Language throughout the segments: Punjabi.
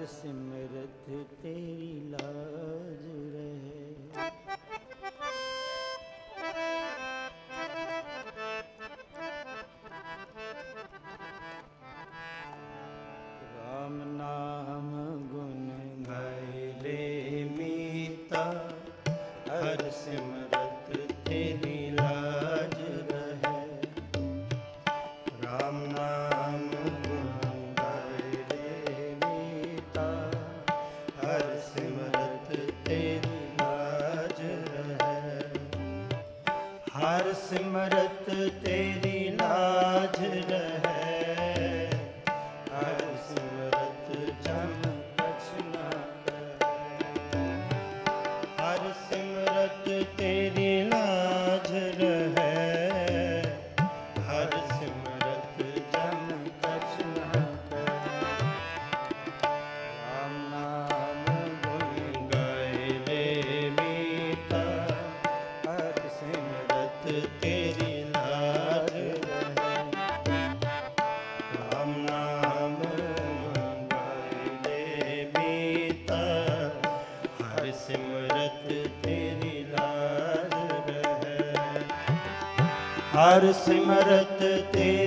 ਹਰ ਸਿਮਰਤ ਤੇਰੀ ਲਾਜ ਰਹੇ। ਰਾਮ ਨਾਮ ਗੁਣ ਗਾਇਲੇ ਮੀਤਾ, ਹਰ ਸਿਮਰਤ ਤੇਰੀ ਲਾਜ ਰਹੇ। ਰਾਮ ਨਾਮ ਸਿਮਰਤ ਤੇਰੀ ਹਰ ਸਿਮਰਤ ਤੇ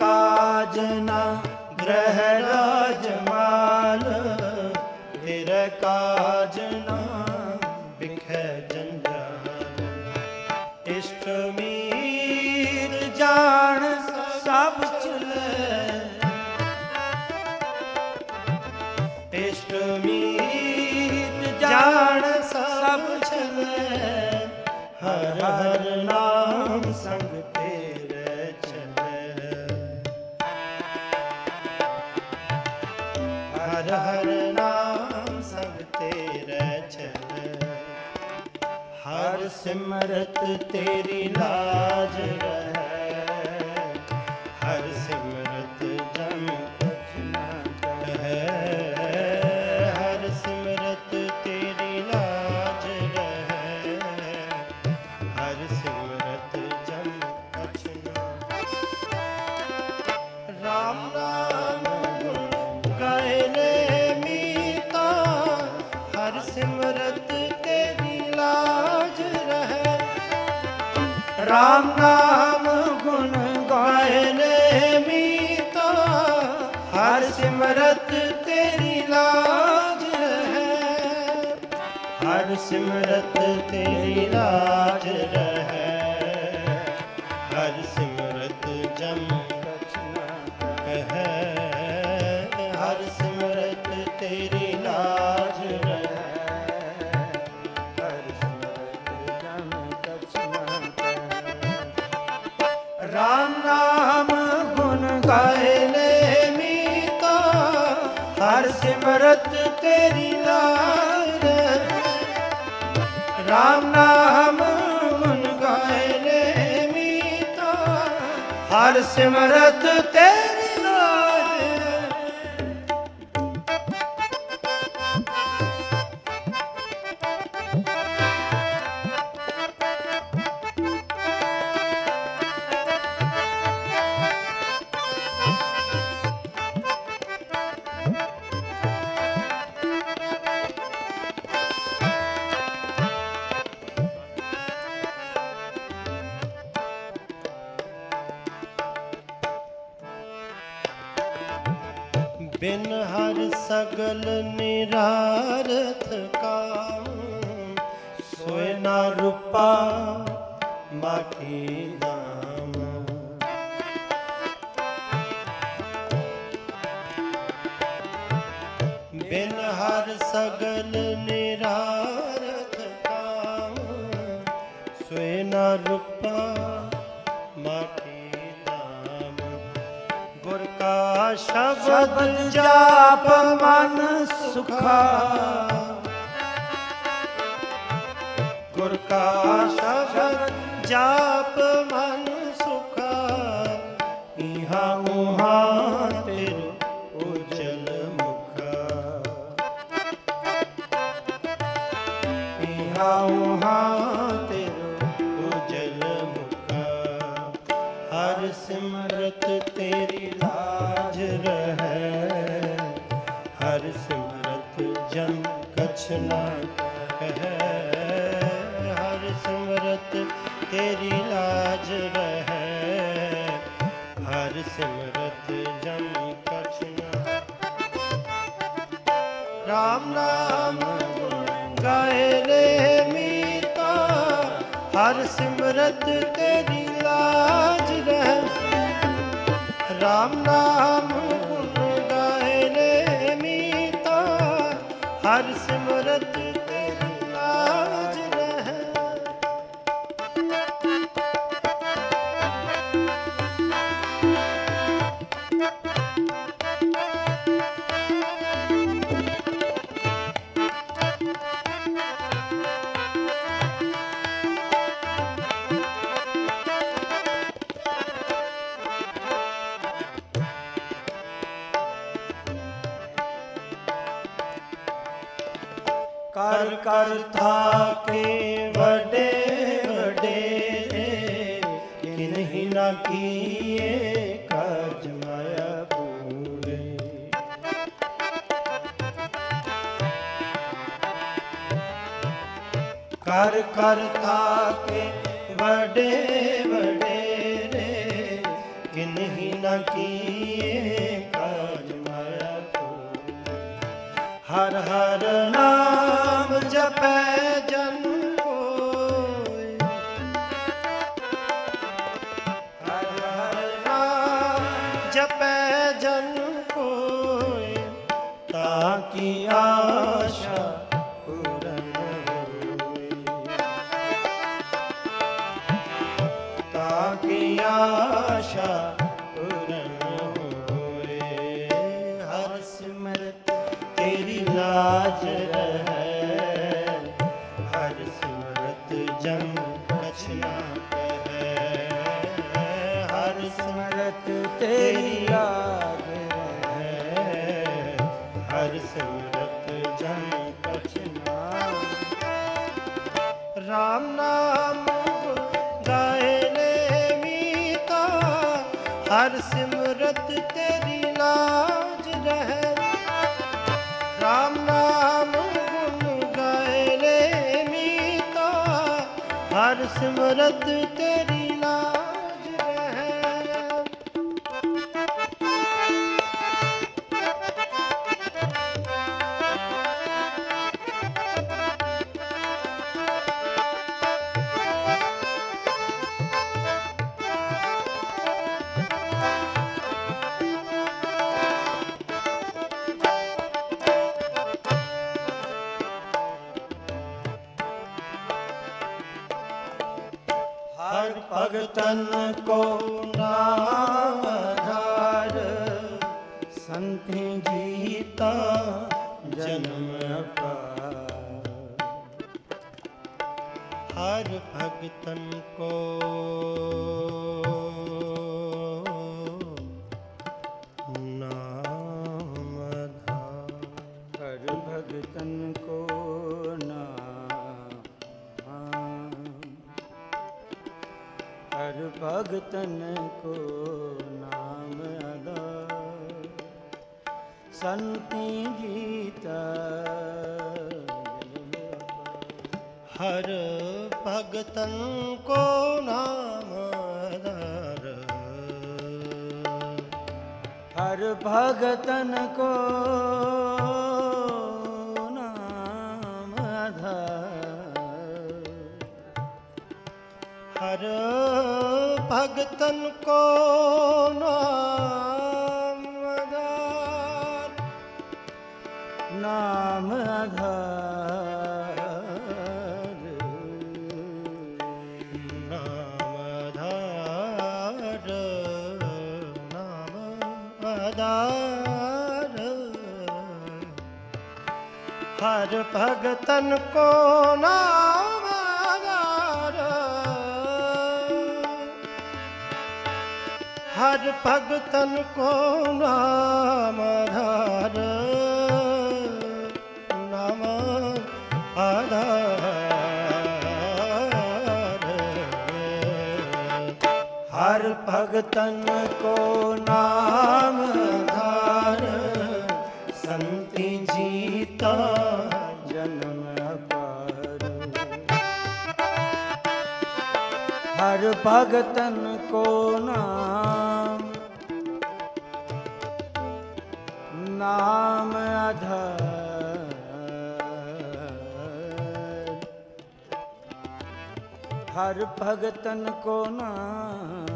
ਕਾਜ ਨਾ ਗ੍ਰਹਿ ਰਾਜ ਮਾਲ। ਤੇਰਾ ਕਾਜ ਨਾ ਵਿਖੇ ਜੰਜਾਲ ਇਸ਼ਟ ਮੀਰ ਜਾਣ ਸਭ ਚਲੇ ਇਸ਼ਟ ਮੀਤ ਜਾਣ ਸਭ ਚਲੇ ਹਰ ਹਰ ਨਾਮ ਸਿਮਰਤ ਤੇਰੀ ਲਾਜ ਰਹੇ ਸਿਮਰਤ ਤੇਰੀ ਲਾਜ ਰਹੇ। ਹਰ ਸਿਮਰਤ ਜਮ ਕਛ ਕਹੈ। ਹਰ ਸਿਮਰਤ ਤੇਰੀ ਲਾਜ ਰਹੇ। ਹਰ ਸਿਮਰਤ ਜਮ ਕਛ ਨਾ ਕਹੈ। ਰਾਮ ਨਾਮ ਗੁਣ ਗਾਇਲੇ ਮੀਤਾ। ਹਰ ਸਿਮਰਤ ਤੇਰੀ ਲਾਜ ਰਾਮ ਨਾਮ ਗੁਣ ਗਾਇਲੇ ਮੀਤਾ। ਹਰ ਸਿਮਰਤ ਤੇਰੀ ਬਿਨ ਹਰ ਸਗਲ ਨਿਰਾਰਥ ਕਾਮ ਸੋਇ ਨਾ ਰੂਪਾ ਮਾਟੀ ਦਾਮ ਬਿਨ ਹਰ ਸਗਲ ਨਿਰਾਰਥ ਕਾਮ ਸੋਇ ਨਾ ਰੂਪਾ ਸ਼ਬਦ ਜਾਪ ਮਨ ਸੁਖਾ। ਗੁਰ ਕਾ ਸ਼ਬਦ ਜਾਪ ਮਨ ਸੁਖਾ। ਇਹਾ ਉਹਾ ਸਿਮਰਤ ਜਨ ਕਛ ਨਾ ਕਹੈ, ਹਰ ਸਿਮਰਤ ਤੇਰੀ ਲਾਜ ਰਹੈ। ਹਰ ਸਿਮਰਤ ਜਨ ਕਛ ਨਾ ਰਾਮ ਨਾਮ ਗਾਏ ਰੇ ਮੀਤਾ, ਹਰ ਸਿਮਰਤ ਤੇਰੀ ਲਾਜ ਰਹਿ। ਰਾਮ ਨਾ ਕੀਏ ਕਾਜ ਮਾਇਆ ਪੂਰੇ। ਕਰ ਕਰ ਥਾਕੇ ਵਡੇ, ਵੱਡੇ ਕਿਨਹੀ ਨਾ ਕੀਏ ਕਾਜ ਮਾਇਆ ਪੂਰੇ। ਹਰ ਹਰ ਨਾਮ ਜਪੈ ਜਨ ਨਾਮ ਤੇਰੀ ਲਾਜ ਰਹੈ ਹਰ ਸਿਮਰਤ ਜਨ ਕਛ ਨਾ ਨਾਮ ਗਾਏ ਨੇ ਮੀਤਾ। ਹਰ ਸਿਮਰਤ ਤੇਰੀ ਲਾਜ ਰਹਿ। ਰਾਮ ਨਾਮ ਗੁਣ ਗਾਏ ਨੇ ਮੀਤਾ। ਹਰ ਸਿਮਰਤ ਜਨਮ ਅਪਾਰ। ਹਰ ਭਗਤਨ ਕੋ ਨਾਮ ਆਧਾਰ ਹਰ ਭਗਤਨ ਕੋ ਨਾਮ ਹਰ ਭਗਤਨ ਕੋ ਨਾਮ ਆਧਾਰ ਸੰਤੀ ਜੀਤਾ ਹਰ ਭਗਤਨ ਕੋ ਨਾਮ ਆਧਾਰ ਹਰ ਭਗਤਨ ਕੋ ਨਾਮ ਆਧਾਰ ਹਰ ਭਗਤਨ ਕੋ ਨਾਮ उदार हर भगतन को नावार हर भगतन को नाम धार ਹਰ ਭਗਤਨ ਕੋ ਨਾਮ ਧਾਰ ਸੰਤੀ ਜੀਤਾ ਜਨਮ ਅਪਾਰ। ਹਰ ਭਗਤਨ ਕੋ ਨਾਮ ਨਾਮ ਆਧਾਰ। ਹਰ ਭਗਤਨ ਕੋ ਨਾਮ।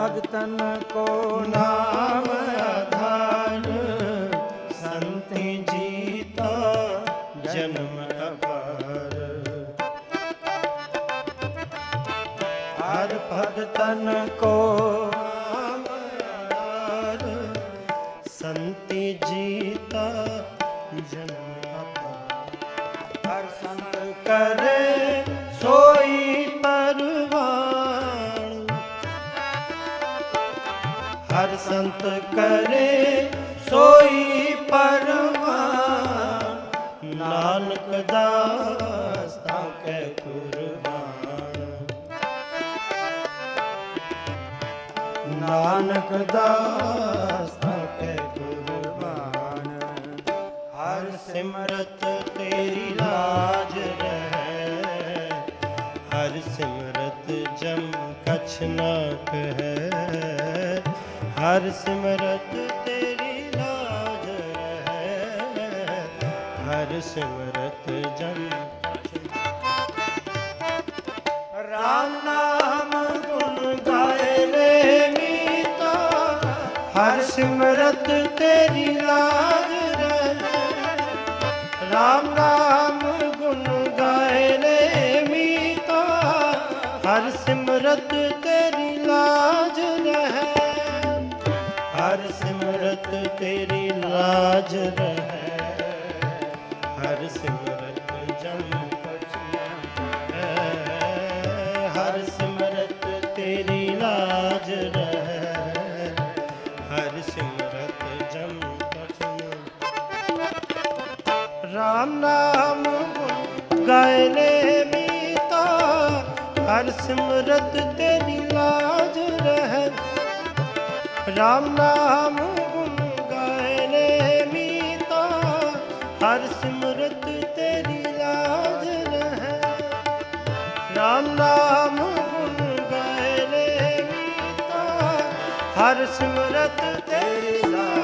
ਭਗਤਨ ਕੋ ਨਾਮ ਆਧਾਰ ਸੰਤੀ ਜੀਤਾ ਜਨਮ ਅਪਾਰ ਹਰ ਭਗਤਨ ਕੋ ਕਛ ਨਾ ਕਹੈ ਹਰ ਸਿਮਰਤ ਤੇਰੀ ਲਾਜ ਰਹੈ ਹਰ ਸਿਮਰਤ ਜਨ ਰਾਮ ਨਾਮ ਗੁਣ ਗਾਏ ਲੈ ਮੀਤਾ ਹਰ ਸਿਮਰਤ ਤੇਰੀ ਲਾਜ ਹਰ ਸਿਮਰਤ ਤੇਰੀ ਲਾਜ ਰਹਿ। ਹਰ ਸਿਮਰਤ ਤੇਰੀ ਲਾਜ ਰਹਿ। ਹਰ ਸਿਮਰਤ ਜਮ ਕਛ ਹਰ ਸਿਮਰਤ ਤੇਰੀ ਲਾਜ ਰਹਿ। ਹਰ ਸਿਮਰਤ ਜਮ ਕਛ ਨਾ ਰਾਮ ਨਾਮ ਗੁਣ ਹਰ ਸਿਮਰਤ ਤੇਰੀ ਲਾਜ ਰਹਿ ਰਾਮ ਨਾਮ ਗੁਣ ਗਾਏ ਨੇ ਮੀਤਾ, ਹਰ ਸਿਮਰਤ ਤੇਰੀ ਲਾਜ ਰਹਿ ਰਾਮ ਨਾਮ ਗੁਣ ਗਾਏ ਨੇ ਮੀਤਾ, ਹਰ ਸਿਮਰਤ ਤੇਰੀ ਲਾਜ